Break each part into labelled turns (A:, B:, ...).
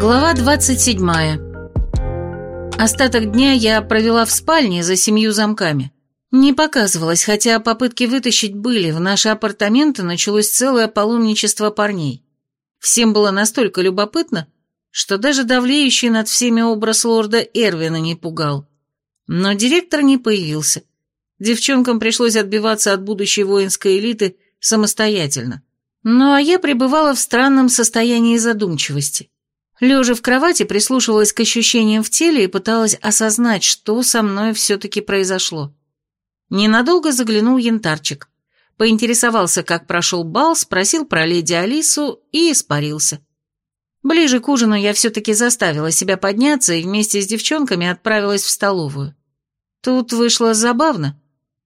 A: Глава 27. Остаток дня я провела в спальне за семью замками. Не показывалась, хотя попытки вытащить были, в наши апартаменты началось целое паломничество парней. Всем было настолько любопытно, что даже давлеющий над всеми образ лорда Эрвина не пугал. Но директор не появился. Девчонкам пришлось отбиваться от будущей воинской элиты самостоятельно. Ну а я пребывала в странном состоянии задумчивости. Лежа в кровати, прислушивалась к ощущениям в теле и пыталась осознать, что со мной все-таки произошло. Ненадолго заглянул янтарчик. Поинтересовался, как прошел бал, спросил про леди Алису и испарился. Ближе к ужину я все-таки заставила себя подняться и вместе с девчонками отправилась в столовую. Тут вышло забавно.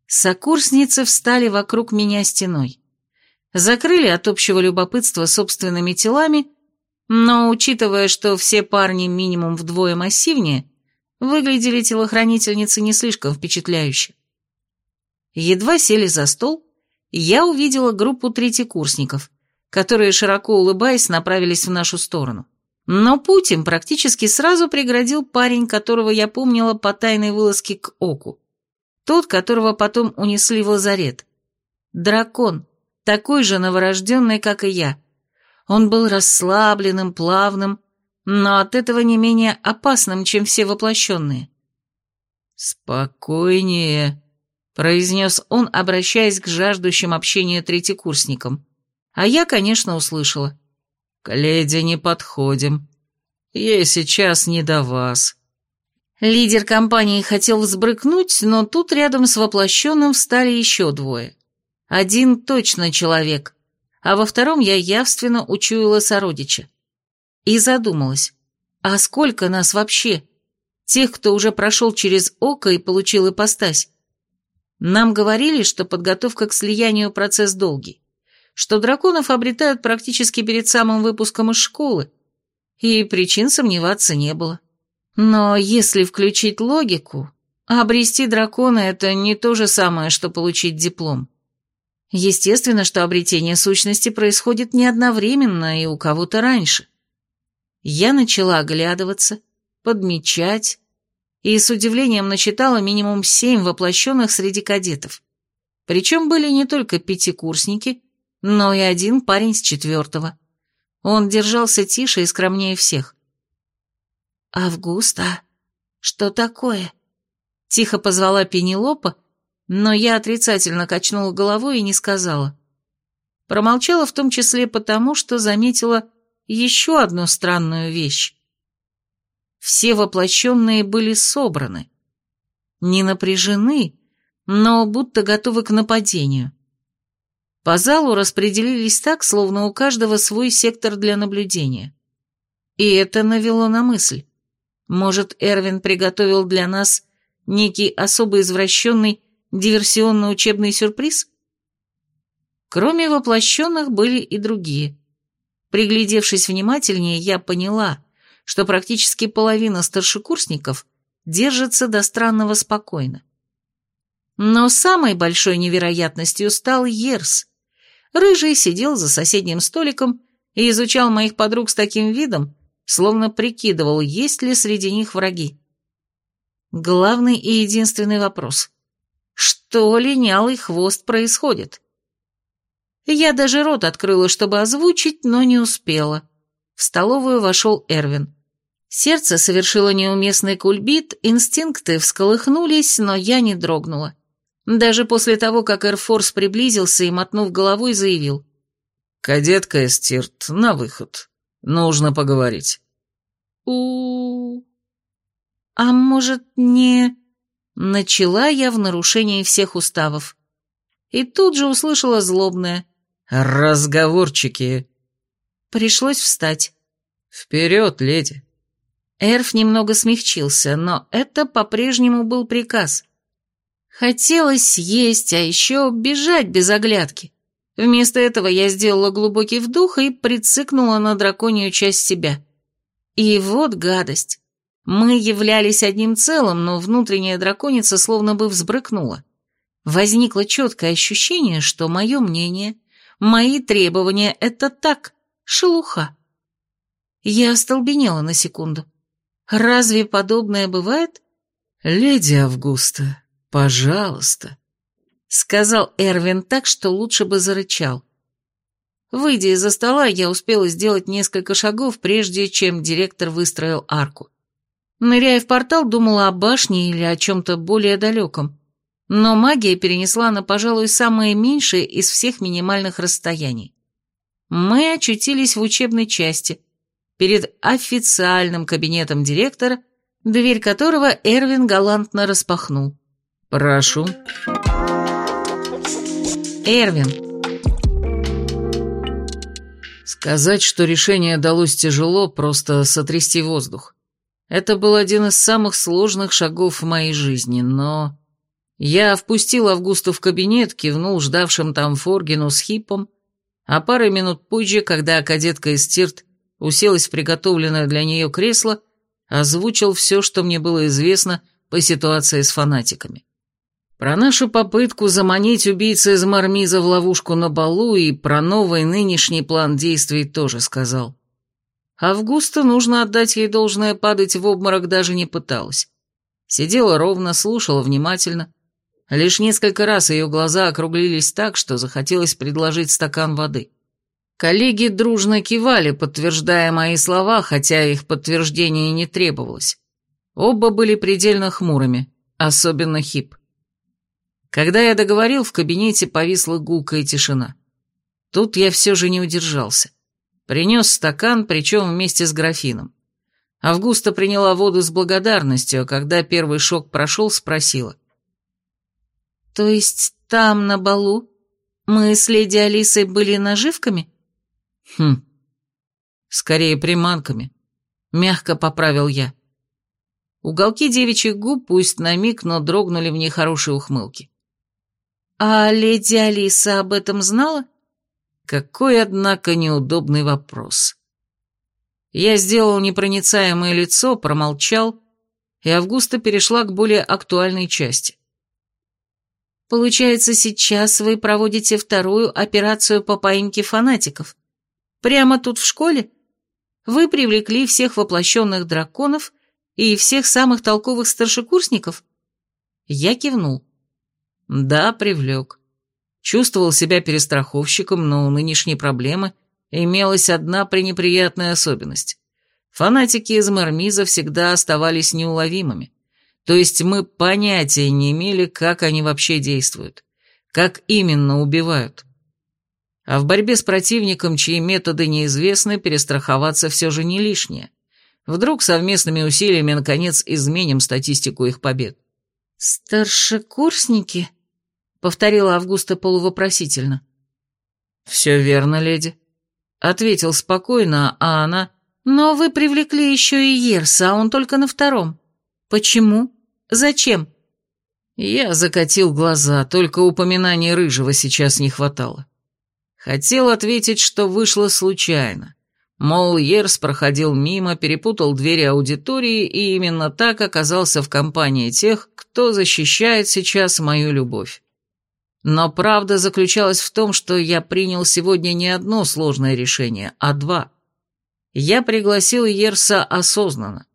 A: Сокурсницы встали вокруг меня стеной. Закрыли от общего любопытства собственными телами но, учитывая, что все парни минимум вдвое массивнее, выглядели телохранительницы не слишком впечатляюще. Едва сели за стол, я увидела группу третьекурсников, которые, широко улыбаясь, направились в нашу сторону. Но путь практически сразу преградил парень, которого я помнила по тайной вылазке к Оку. Тот, которого потом унесли в лазарет. Дракон, такой же новорожденный, как и я, он был расслабленным, плавным, но от этого не менее опасным, чем все воплощенные. «Спокойнее», — произнес он, обращаясь к жаждущим общения третьекурсникам. А я, конечно, услышала. «К леди не подходим. Ей сейчас не до вас». Лидер компании хотел взбрыкнуть, но тут рядом с воплощенным встали еще двое. Один точно человек, а во втором я явственно учуяла сородича. И задумалась, а сколько нас вообще? Тех, кто уже прошел через око и получил ипостась. Нам говорили, что подготовка к слиянию процесс долгий, что драконов обретают практически перед самым выпуском из школы, и причин сомневаться не было. Но если включить логику, обрести дракона – это не то же самое, что получить диплом. Естественно, что обретение сущности происходит не одновременно и у кого-то раньше. Я начала оглядываться, подмечать, и с удивлением начитала минимум семь воплощенных среди кадетов. Причем были не только пятикурсники, но и один парень с четвертого. Он держался тише и скромнее всех. «Августа, что такое?» Тихо позвала Пенелопа, но я отрицательно качнула головой и не сказала. Промолчала в том числе потому, что заметила еще одну странную вещь. Все воплощенные были собраны. Не напряжены, но будто готовы к нападению. По залу распределились так, словно у каждого свой сектор для наблюдения. И это навело на мысль. Может, Эрвин приготовил для нас некий особо извращенный Диверсионно-учебный сюрприз? Кроме воплощенных были и другие. Приглядевшись внимательнее, я поняла, что практически половина старшекурсников держится до странного спокойно. Но самой большой невероятностью стал Ерс. Рыжий сидел за соседним столиком и изучал моих подруг с таким видом, словно прикидывал, есть ли среди них враги. Главный и единственный вопрос. Что линялый хвост происходит? Я даже рот открыла, чтобы озвучить, но не успела. В столовую вошел Эрвин. Сердце совершило неуместный кульбит, инстинкты всколыхнулись, но я не дрогнула. Даже после того, как Эрфорс приблизился и, мотнув головой, заявил. «Кадетка Эстирт, на выход. Нужно поговорить». у А может, не...» Начала я в нарушении всех уставов. И тут же услышала злобное «Разговорчики». Пришлось встать. «Вперед, леди!» Эрф немного смягчился, но это по-прежнему был приказ. Хотелось есть, а еще бежать без оглядки. Вместо этого я сделала глубокий вдох и прицикнула на драконью часть себя. И вот гадость. Мы являлись одним целым, но внутренняя драконица словно бы взбрыкнула. Возникло четкое ощущение, что мое мнение, мои требования — это так, шелуха. Я остолбенела на секунду. Разве подобное бывает?
B: «Леди Августа, пожалуйста», — сказал Эрвин так, что лучше бы зарычал.
A: Выйдя из-за стола, я успела сделать несколько шагов, прежде чем директор выстроил арку. Ныряя в портал, думала о башне или о чем-то более далеком. Но магия перенесла на, пожалуй, самое меньшее из всех минимальных расстояний. Мы очутились в учебной части, перед официальным кабинетом директора, дверь которого Эрвин галантно распахнул.
B: «Прошу».
A: «Эрвин».
B: Сказать, что решение далось тяжело, просто сотрясти воздух. Это был один из самых сложных шагов в моей жизни, но... Я впустил Августу в кабинет, кивнул ждавшим там Форгину с Хиппом, а пару минут позже, когда кадетка из уселась в приготовленное для нее кресло, озвучил все, что мне было известно по ситуации с фанатиками. Про нашу попытку заманить убийцы из Мармиза в ловушку на балу и про новый нынешний план действий тоже сказал. Августа, нужно отдать ей должное, падать в обморок даже не пыталась. Сидела ровно, слушала внимательно. Лишь несколько раз ее глаза округлились так, что захотелось предложить стакан воды. Коллеги дружно кивали, подтверждая мои слова, хотя их подтверждение не требовалось. Оба были предельно хмурыми, особенно Хип. Когда я договорил, в кабинете повисла гулкая тишина. Тут я все же не удержался. Принес стакан, причем вместе с графином. Августа приняла воду с благодарностью, а когда первый шок прошел, спросила.
A: «То есть там, на балу, мы с леди Алисой были наживками?»
B: «Хм, скорее приманками», — мягко поправил я.
A: Уголки девичьих губ, пусть на миг, но дрогнули в нехорошей ухмылке. «А леди Алиса об этом знала?»
B: Какой, однако, неудобный вопрос. Я сделал непроницаемое лицо, промолчал, и Августа перешла к более актуальной части.
A: «Получается, сейчас вы проводите вторую операцию по поимке фанатиков. Прямо тут в школе? Вы привлекли всех воплощенных драконов и всех самых толковых старшекурсников?»
B: Я кивнул. «Да, привлек. Чувствовал себя перестраховщиком, но у нынешней проблемы имелась одна пренеприятная особенность. Фанатики из Мармиза всегда оставались неуловимыми. То есть мы понятия не имели, как они вообще действуют, как именно убивают. А в борьбе с противником, чьи методы неизвестны, перестраховаться все же не лишнее. Вдруг совместными усилиями, наконец, изменим статистику их побед.
A: «Старшекурсники?» Повторила Августа полувопросительно.
B: «Все верно, леди», — ответил спокойно, а она...
A: «Но вы привлекли еще и Ерса, а он только на втором. Почему? Зачем?»
B: Я закатил глаза, только упоминания Рыжего сейчас не хватало. Хотел ответить, что вышло случайно. Мол, Ерс проходил мимо, перепутал двери аудитории и именно так оказался в компании тех, кто защищает сейчас мою любовь. Но правда заключалась в том, что я принял сегодня не одно сложное решение, а два. Я пригласил Ерса осознанно,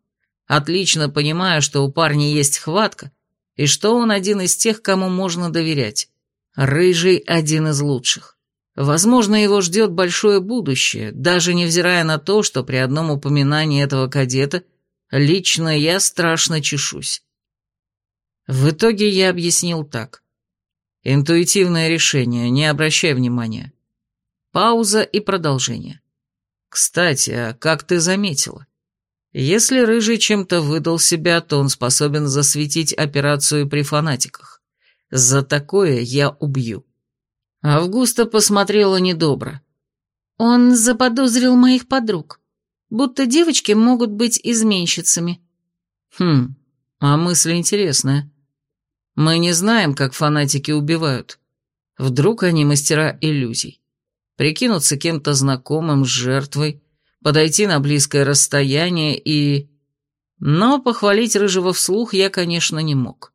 B: отлично понимая, что у парня есть хватка, и что он один из тех, кому можно доверять. Рыжий один из лучших. Возможно, его ждет большое будущее, даже невзирая на то, что при одном упоминании этого кадета лично я страшно чешусь. В итоге я объяснил так. Интуитивное решение, не обращай внимания. Пауза и продолжение. Кстати, а как ты заметила? Если Рыжий чем-то выдал себя, то он способен засветить операцию при фанатиках. За такое я убью. Августа посмотрела недобро.
A: Он заподозрил моих подруг, будто девочки могут быть изменщицами.
B: Хм, а мысль интересная. Мы не знаем, как фанатики убивают. Вдруг они мастера иллюзий. Прикинуться кем-то знакомым с жертвой, подойти на близкое расстояние и... Но похвалить Рыжего вслух я, конечно, не мог.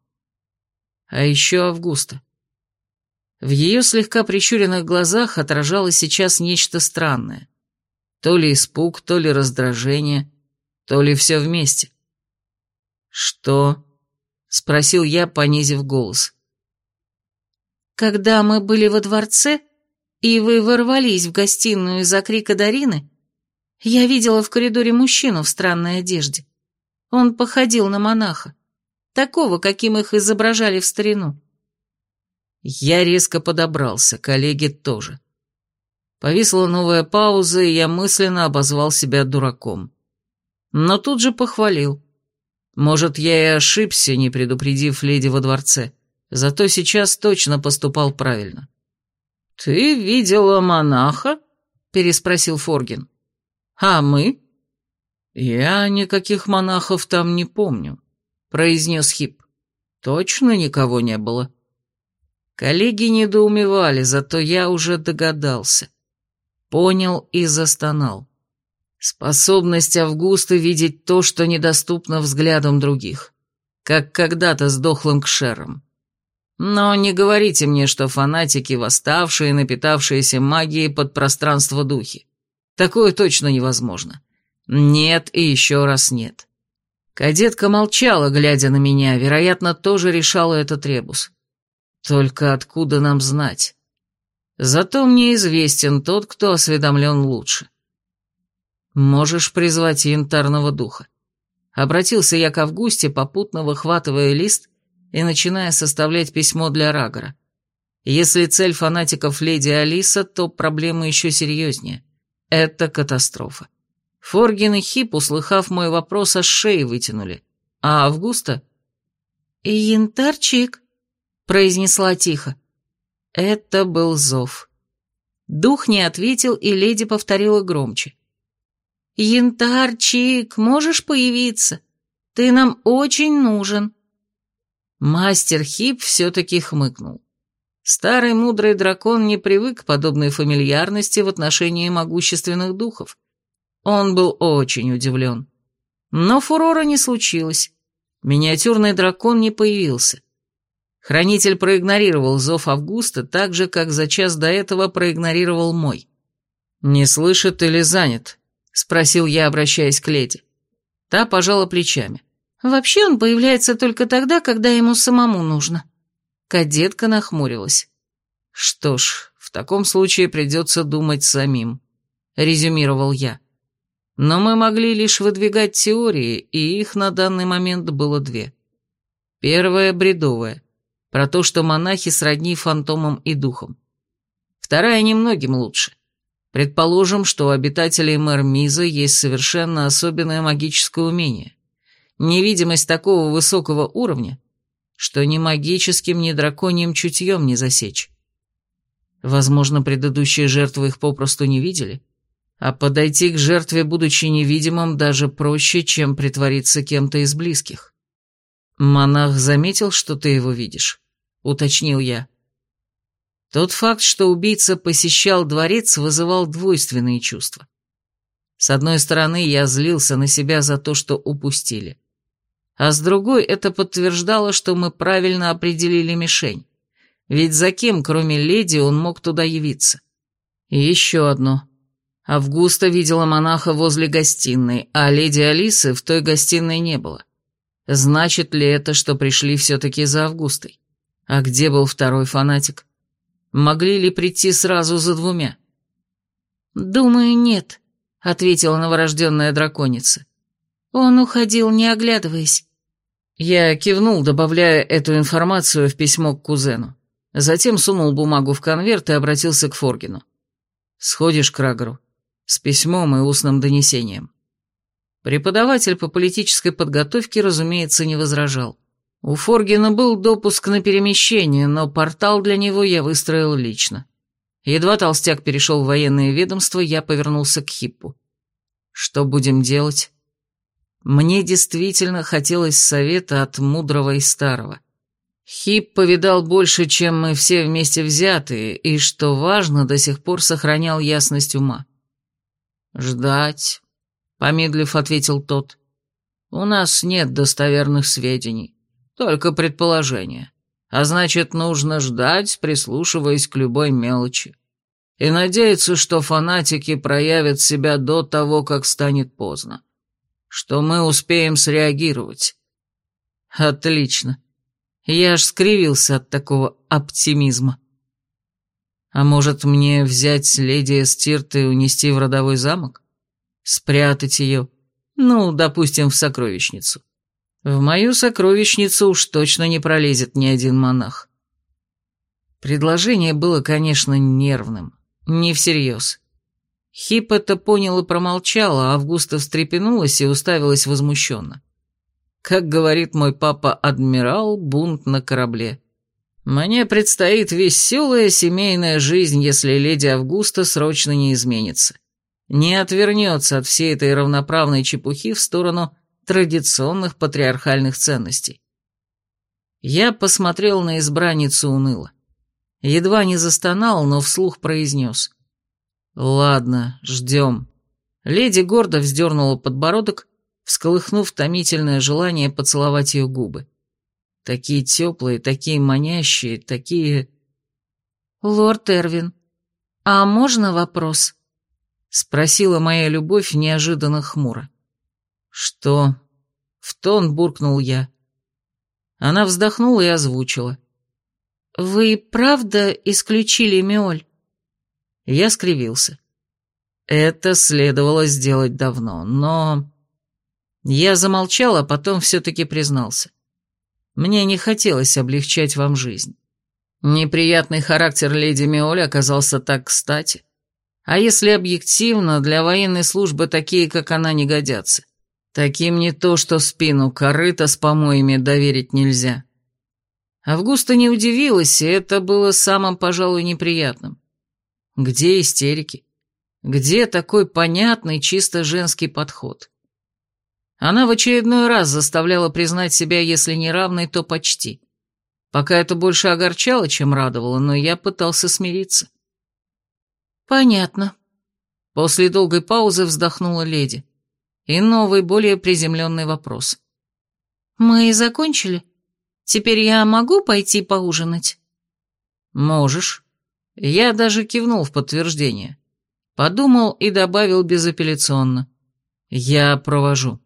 B: А еще Августа. В ее слегка прищуренных глазах отражалось сейчас нечто странное. То ли испуг, то ли раздражение, то ли все вместе. «Что?» — спросил я, понизив голос.
A: «Когда мы были во дворце, и вы ворвались в гостиную из-за крика Дарины, я видела в коридоре мужчину в странной одежде. Он походил на монаха, такого, каким их изображали в старину.
B: Я резко подобрался, коллеги тоже. Повисла новая пауза, и я мысленно обозвал себя дураком. Но тут же похвалил. Может, я и ошибся, не предупредив леди во дворце, зато сейчас точно поступал правильно. «Ты видела монаха?» — переспросил Форгин. «А мы?» «Я никаких монахов там не помню», — произнес Хип. «Точно никого не было». Коллеги недоумевали, зато я уже догадался. Понял и застонал. Способность Августа видеть то, что недоступно взглядам других. Как когда-то с дохлым кшером. Но не говорите мне, что фанатики, восставшие, напитавшиеся магией под пространство духи. Такое точно невозможно. Нет и еще раз нет. Кадетка молчала, глядя на меня, вероятно, тоже решала этот ребус. Только откуда нам знать? Зато мне известен тот, кто осведомлен лучше. Можешь призвать янтарного духа. Обратился я к Августе, попутно выхватывая лист и начиная составлять письмо для Рагора. Если цель фанатиков леди Алиса, то проблема еще серьезнее. Это катастрофа. Форгин и Хип, услыхав мой вопрос, аж шеи вытянули. А Августа?
A: «Янтарчик», произнесла тихо. Это был зов. Дух не ответил, и леди повторила громче. «Янтарчик, можешь появиться? Ты нам очень нужен».
B: Мастер Хип все-таки хмыкнул. Старый мудрый дракон не привык к подобной фамильярности в отношении могущественных духов. Он был очень удивлен. Но фурора не случилось. Миниатюрный дракон не появился. Хранитель проигнорировал зов Августа так же, как за час до этого проигнорировал мой. «Не слышит или занят?» — спросил я, обращаясь к леди. Та пожала плечами.
A: «Вообще он появляется только тогда, когда ему самому нужно».
B: Кадетка нахмурилась. «Что ж, в таком случае придется думать самим», — резюмировал я. Но мы могли лишь выдвигать теории, и их на данный момент было две. Первая — бредовая про то, что монахи сродни фантомам и духам. Вторая немногим лучше. Предположим, что у обитателей Мэрмиза есть совершенно особенное магическое умение. Невидимость такого высокого уровня, что ни магическим, ни драконьим чутьем не засечь. Возможно, предыдущие жертвы их попросту не видели, а подойти к жертве, будучи невидимым, даже проще, чем притвориться кем-то из близких. Монах заметил, что ты его видишь уточнил я. Тот факт, что убийца посещал дворец, вызывал двойственные чувства. С одной стороны, я злился на себя за то, что упустили. А с другой, это подтверждало, что мы правильно определили мишень. Ведь за кем, кроме леди, он мог туда явиться? И еще одно. Августа видела монаха возле гостиной, а леди Алисы в той гостиной не было. Значит ли это, что пришли все-таки за Августой? А где был второй фанатик? Могли ли прийти сразу за двумя?
A: «Думаю, нет», — ответила новорожденная драконица. «Он уходил, не оглядываясь».
B: Я кивнул, добавляя эту информацию в письмо к кузену. Затем сунул бумагу в конверт и обратился к Форгину. «Сходишь к Рагору. С письмом и устным донесением». Преподаватель по политической подготовке, разумеется, не возражал. У Форгина был допуск на перемещение, но портал для него я выстроил лично. Едва толстяк перешел в военное ведомство, я повернулся к Хиппу. Что будем делать? Мне действительно хотелось совета от мудрого и старого. Хип повидал больше, чем мы все вместе взятые, и, что важно, до сих пор сохранял ясность ума. «Ждать», — помедлив ответил тот. «У нас нет достоверных сведений. Только предположение. А значит, нужно ждать, прислушиваясь к любой мелочи. и надеется, что фанатики проявят себя до того, как станет поздно. Что мы успеем среагировать. Отлично. Я аж скривился от такого оптимизма. А может, мне взять леди Эстирт и унести в родовой замок? Спрятать ее? Ну, допустим, в сокровищницу. В мою сокровищницу уж точно не пролезет ни один монах. Предложение было, конечно, нервным, не всерьез. Хип это понял и промолчал, а Августа встрепенулась и уставилась возмущенно. Как говорит мой папа-адмирал, бунт на корабле. Мне предстоит веселая семейная жизнь, если леди Августа срочно не изменится. Не отвернется от всей этой равноправной чепухи в сторону традиционных патриархальных ценностей. Я посмотрел на избранницу уныло. Едва не застонал, но вслух произнес. «Ладно, ждем». Леди гордо вздернула подбородок, всколыхнув томительное желание поцеловать ее губы. Такие теплые, такие манящие, такие...
A: «Лорд Эрвин, а можно вопрос?» — спросила моя любовь неожиданно хмуро.
B: «Что?» — в тон буркнул я. Она вздохнула и озвучила.
A: «Вы правда исключили Миоль?»
B: Я скривился. Это следовало сделать давно, но... Я замолчал, а потом все-таки признался. Мне не хотелось облегчать вам жизнь. Неприятный характер леди Миоли оказался так кстати. А если объективно, для военной службы такие, как она, не годятся. Таким не то, что спину корыта с помоями доверить нельзя. Августа не удивилась, и это было самым, пожалуй, неприятным. Где истерики? Где такой понятный, чисто женский подход? Она в очередной раз заставляла признать себя, если не равной, то почти. Пока это больше огорчало, чем радовало, но я пытался смириться.
A: «Понятно».
B: После долгой паузы вздохнула леди. И новый, более приземленный вопрос.
A: «Мы закончили? Теперь я могу пойти поужинать?»
B: «Можешь». Я даже кивнул в подтверждение. Подумал и добавил безапелляционно. «Я провожу».